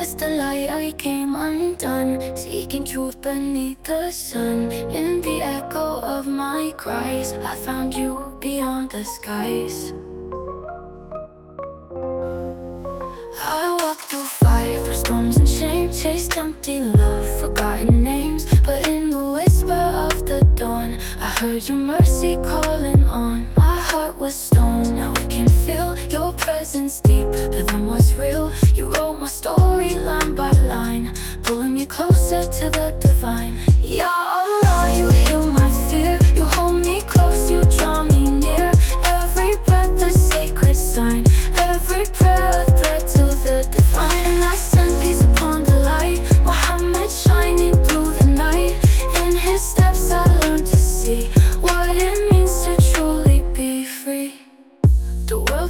As the light I came undone Seeking truth beneath the sun. In the echo of my cries I found you beyond the skies. I walked through fire storms and shame Chased empty love, forgotten names. But in the whisper of the dawn I heard your mercy calling on. My heart was stone, now I can feel Your presence deeper than what's real You wrote my story Pulling me closer to the divine. Ya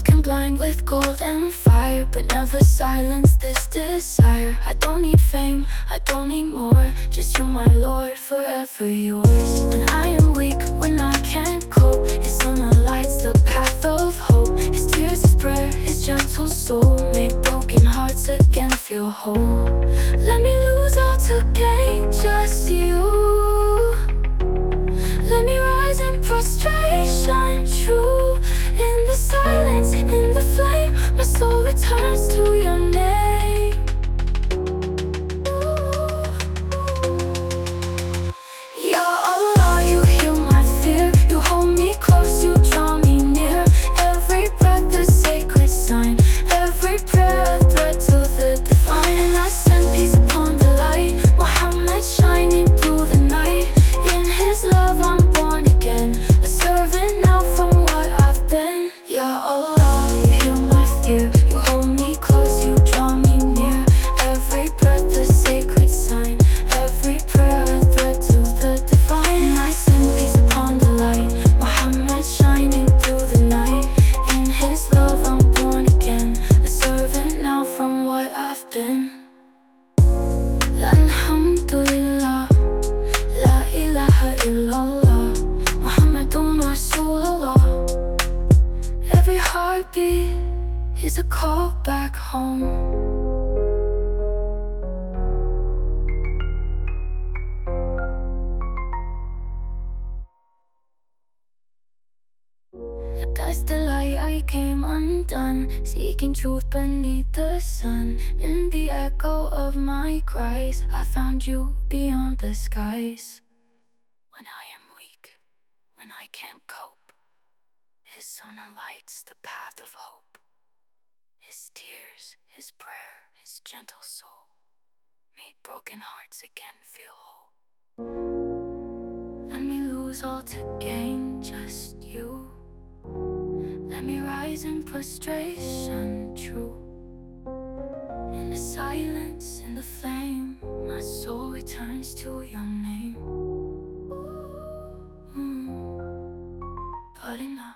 world can blind with gold and fire But never silence this desire. I don't need fame, I don't need more Just you, my Lord, forever yours. When I am weak, when I can't cope His sun lights the path of hope. His tears, his prayer, his gentle soul Make broken hearts again feel whole. Let me lose all to gain just you. Let me rise in prostration, soul returns to your heartbeat is a call back home. As the light I came undone Seeking truth beneath the sun. In the echo of my cries I found you beyond the skies. When I am weak, when I can't cope his sun lights the path of hope, His tears, His prayer, His gentle soul made broken hearts again feel whole. Let me lose all to gain just you. Let me rise in frustration, true. In the silence, in the flame, my soul returns to your name. Mm. But enough.